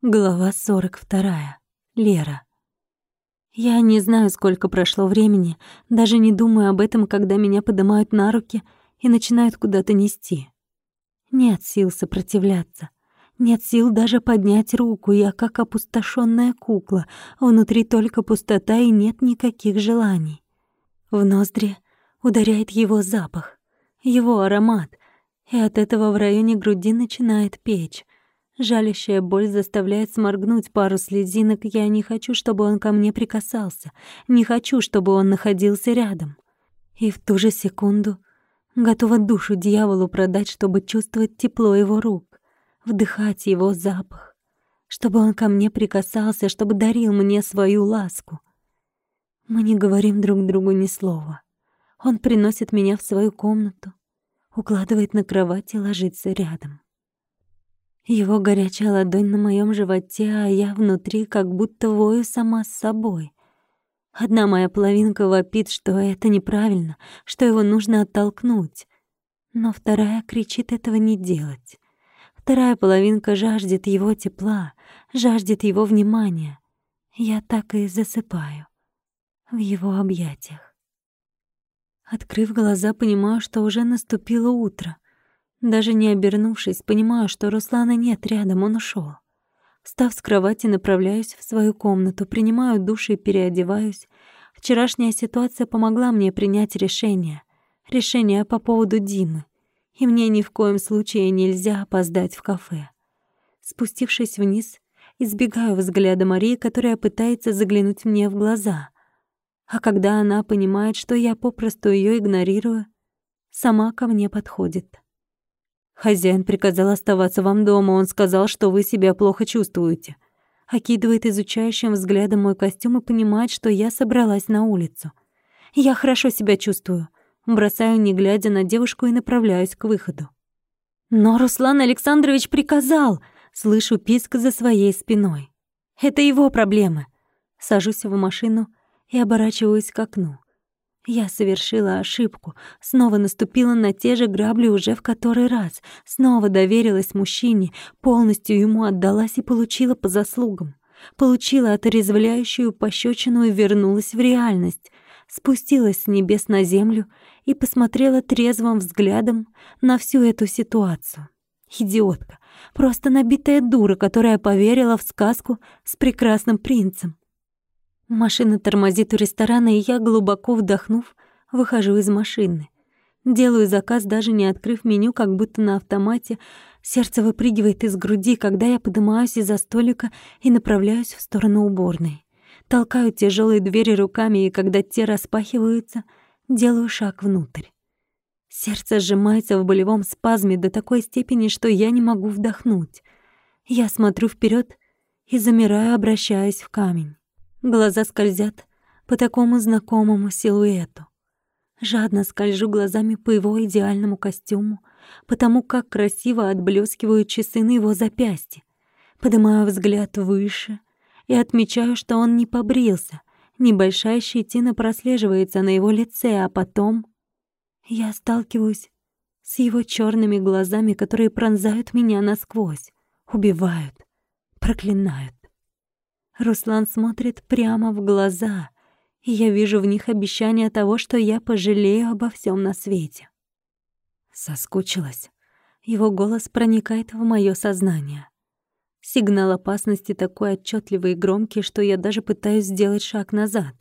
Глава 42. Лера. Я не знаю, сколько прошло времени, даже не думаю об этом, когда меня поднимают на руки и начинают куда-то нести. Нет сил сопротивляться. Нет сил даже поднять руку, я как опустошенная кукла, внутри только пустота и нет никаких желаний. В ноздри ударяет его запах, его аромат, и от этого в районе груди начинает печь. Жалящая боль заставляет сморгнуть пару слезинок. Я не хочу, чтобы он ко мне прикасался. Не хочу, чтобы он находился рядом. И в ту же секунду готова душу дьяволу продать, чтобы чувствовать тепло его рук, вдыхать его запах, чтобы он ко мне прикасался, чтобы дарил мне свою ласку. Мы не говорим друг другу ни слова. Он приносит меня в свою комнату, укладывает на кровать и ложится рядом. Его горячая ладонь на моем животе, а я внутри как будто вою сама с собой. Одна моя половинка вопит, что это неправильно, что его нужно оттолкнуть. Но вторая кричит этого не делать. Вторая половинка жаждет его тепла, жаждет его внимания. Я так и засыпаю в его объятиях. Открыв глаза, понимаю, что уже наступило утро — даже не обернувшись, понимаю, что Руслана нет рядом, он ушел. Встав с кровати, направляюсь в свою комнату, принимаю душ и переодеваюсь. Вчерашняя ситуация помогла мне принять решение. Решение по поводу Димы. И мне ни в коем случае нельзя опоздать в кафе. Спустившись вниз, избегаю взгляда Марии, которая пытается заглянуть мне в глаза. А когда она понимает, что я попросту ее игнорирую, сама ко мне подходит. Хозяин приказал оставаться вам дома. Он сказал, что вы себя плохо чувствуете. Окидывает изучающим взглядом мой костюм и понимает, что я собралась на улицу. Я хорошо себя чувствую. Бросаю, не глядя на девушку, и направляюсь к выходу. Но Руслан Александрович приказал. Слышу писк за своей спиной. Это его проблемы. Сажусь в машину и оборачиваюсь к окну. Я совершила ошибку, снова наступила на те же грабли уже в который раз, снова доверилась мужчине, полностью ему отдалась и получила по заслугам. Получила отрезвляющую пощечину и вернулась в реальность. Спустилась с небес на землю и посмотрела трезвым взглядом на всю эту ситуацию. Идиотка, просто набитая дура, которая поверила в сказку с прекрасным принцем. Машина тормозит у ресторана, и я, глубоко вдохнув, выхожу из машины. Делаю заказ, даже не открыв меню, как будто на автомате. Сердце выпрыгивает из груди, когда я поднимаюсь из-за столика и направляюсь в сторону уборной. Толкаю тяжелые двери руками, и когда те распахиваются, делаю шаг внутрь. Сердце сжимается в болевом спазме до такой степени, что я не могу вдохнуть. Я смотрю вперед и замираю, обращаясь в камень. Глаза скользят по такому знакомому силуэту. Жадно скольжу глазами по его идеальному костюму, потому как красиво отблескивают часы на его запястье. Поднимаю взгляд выше и отмечаю, что он не побрился. Небольшая щетина прослеживается на его лице, а потом я сталкиваюсь с его черными глазами, которые пронзают меня насквозь, убивают, проклинают. Руслан смотрит прямо в глаза, и я вижу в них обещание того, что я пожалею обо всем на свете. Соскучилась. Его голос проникает в моё сознание. Сигнал опасности такой отчетливый и громкий, что я даже пытаюсь сделать шаг назад,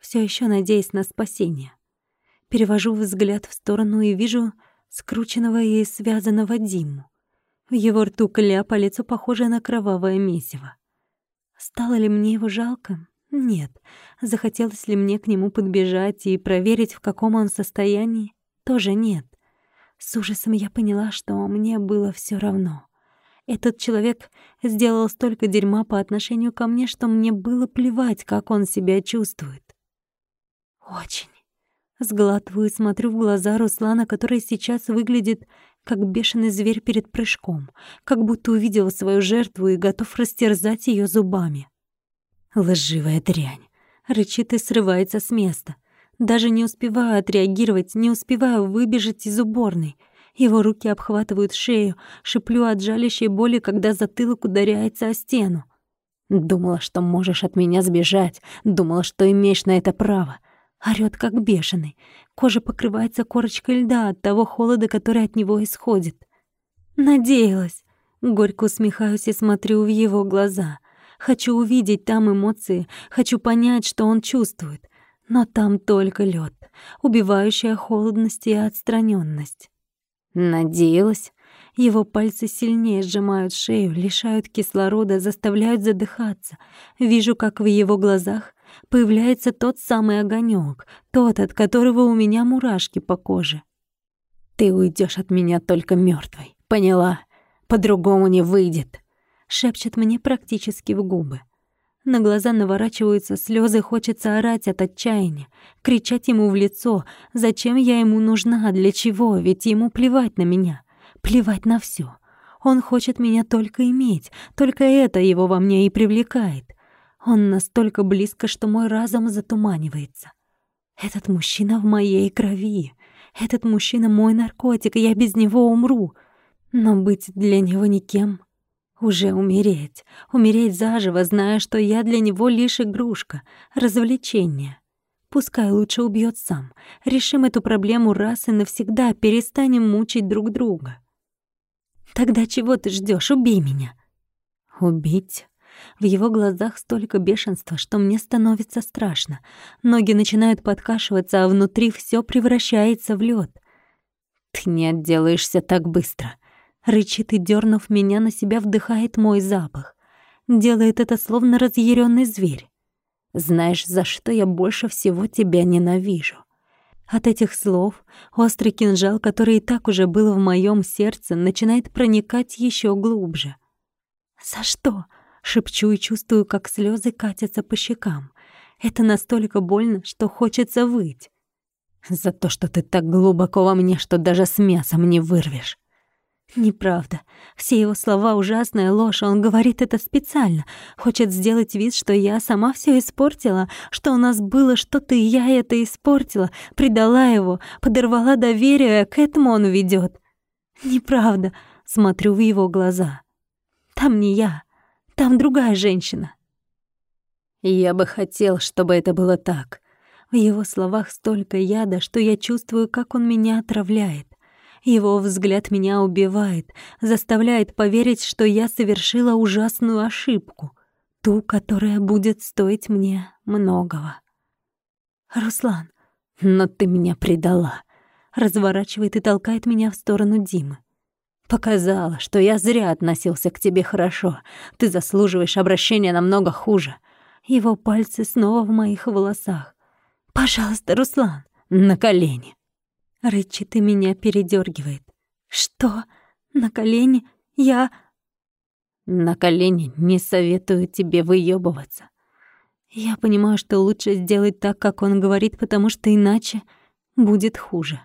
все еще надеясь на спасение. Перевожу взгляд в сторону и вижу скрученного и связанного Диму. В его рту кляп, а лицо похоже на кровавое месиво. Стало ли мне его жалко? Нет. Захотелось ли мне к нему подбежать и проверить, в каком он состоянии? Тоже нет. С ужасом я поняла, что мне было все равно. Этот человек сделал столько дерьма по отношению ко мне, что мне было плевать, как он себя чувствует. Очень. Сглатываю и смотрю в глаза Руслана, который сейчас выглядит как бешеный зверь перед прыжком, как будто увидел свою жертву и готов растерзать ее зубами. «Лживая дрянь!» — рычит и срывается с места. Даже не успеваю отреагировать, не успеваю выбежать из уборной. Его руки обхватывают шею, шиплю от жалящей боли, когда затылок ударяется о стену. Думала, что можешь от меня сбежать, думала, что имеешь на это право. Орёт как бешеный. Кожа покрывается корочкой льда от того холода, который от него исходит. Надеялась. Горько усмехаюсь и смотрю в его глаза. Хочу увидеть там эмоции, хочу понять, что он чувствует. Но там только лед, убивающая холодность и отстраненность. Надеялась. Его пальцы сильнее сжимают шею, лишают кислорода, заставляют задыхаться. Вижу, как в его глазах появляется тот самый огонек, тот, от которого у меня мурашки по коже. Ты уйдешь от меня только мертвой, поняла? По-другому не выйдет, шепчет мне практически в губы. На глаза наворачиваются слезы, хочется орать от отчаяния, кричать ему в лицо, зачем я ему нужна, для чего, ведь ему плевать на меня, плевать на все. Он хочет меня только иметь, только это его во мне и привлекает. Он настолько близко, что мой разум затуманивается. Этот мужчина в моей крови. Этот мужчина мой наркотик, и я без него умру. Но быть для него никем уже умереть, умереть заживо, зная, что я для него лишь игрушка, развлечение. Пускай лучше убьет сам. Решим эту проблему раз и навсегда, перестанем мучить друг друга. Тогда чего ты ждешь? Убей меня. Убить? В его глазах столько бешенства, что мне становится страшно. Ноги начинают подкашиваться, а внутри все превращается в лед. Ты не отделаешься так быстро. Рычит и, дернув меня на себя, вдыхает мой запах. Делает это словно разъяренный зверь. Знаешь, за что я больше всего тебя ненавижу? От этих слов острый кинжал, который и так уже был в моем сердце, начинает проникать еще глубже. «За что?» — шепчу и чувствую, как слезы катятся по щекам. Это настолько больно, что хочется выть. «За то, что ты так глубоко во мне, что даже с мясом не вырвешь». Неправда. Все его слова — ужасная ложь, он говорит это специально. Хочет сделать вид, что я сама все испортила, что у нас было что-то, и я это испортила, предала его, подорвала доверие, а к этому он ведет. Неправда. Смотрю в его глаза. Там не я, там другая женщина. Я бы хотел, чтобы это было так. В его словах столько яда, что я чувствую, как он меня отравляет. Его взгляд меня убивает, заставляет поверить, что я совершила ужасную ошибку, ту, которая будет стоить мне многого. «Руслан, но ты меня предала», разворачивает и толкает меня в сторону Димы. Показала, что я зря относился к тебе хорошо. Ты заслуживаешь обращения намного хуже. Его пальцы снова в моих волосах. Пожалуйста, Руслан, на колени. Рычит и меня передергивает. Что? На колени? Я... На колени не советую тебе выебываться. Я понимаю, что лучше сделать так, как он говорит, потому что иначе будет хуже.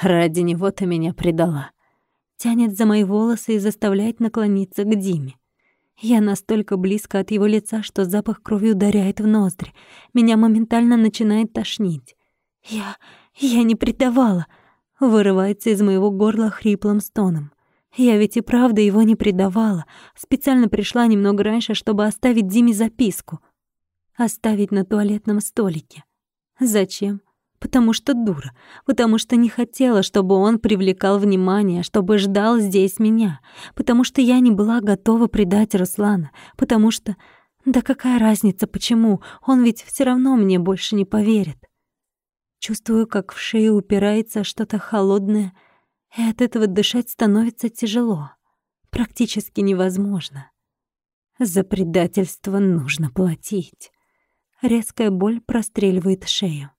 Ради него ты меня предала. Тянет за мои волосы и заставляет наклониться к Диме. Я настолько близко от его лица, что запах крови ударяет в ноздри. Меня моментально начинает тошнить. Я... «Я не предавала!» — вырывается из моего горла хриплым стоном. «Я ведь и правда его не предавала. Специально пришла немного раньше, чтобы оставить Диме записку. Оставить на туалетном столике. Зачем? Потому что дура. Потому что не хотела, чтобы он привлекал внимание, чтобы ждал здесь меня. Потому что я не была готова предать Руслана. Потому что... Да какая разница, почему? Он ведь все равно мне больше не поверит. Чувствую, как в шею упирается что-то холодное, и от этого дышать становится тяжело, практически невозможно. За предательство нужно платить. Резкая боль простреливает шею.